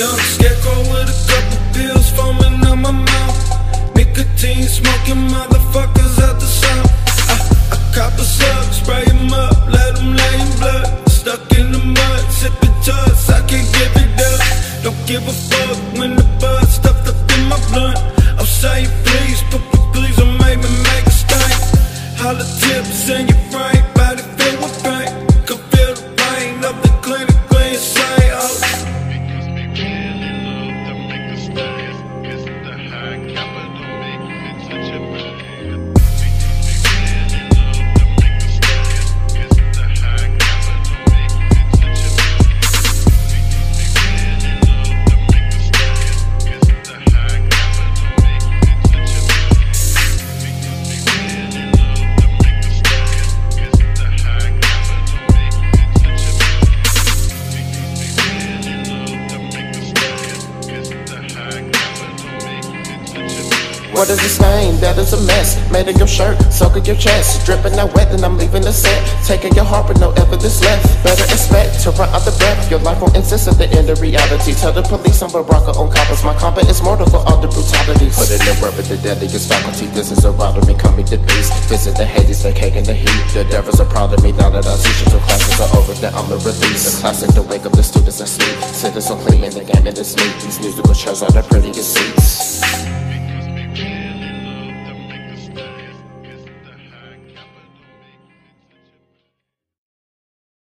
Young scarecrow with a couple pills foaming out my mouth. Nicotine smoking motherfuckers out the south. I, I cop a slug, What is the stain? That is a mess. Made of your shirt, soaking your chest. Dripping out wet, and I'm leaving the set. Taking your heart with no evidence left. Better expect to run out the breath. Your life won't insist at the end of reality. Tell the police I'm a Baraka on coppers. My combat is mortal for all the brutalities. Put in the work with the deadliest faculty. This is a me coming to peace. Visit the Hades, the cake and the heat. The devils are proud of me now that our teachers and classes are over. That I'm the release. The classic to wake up the students that sleep. Citizens so clean in the game and it's neat. These musical chairs are the prettiest seats.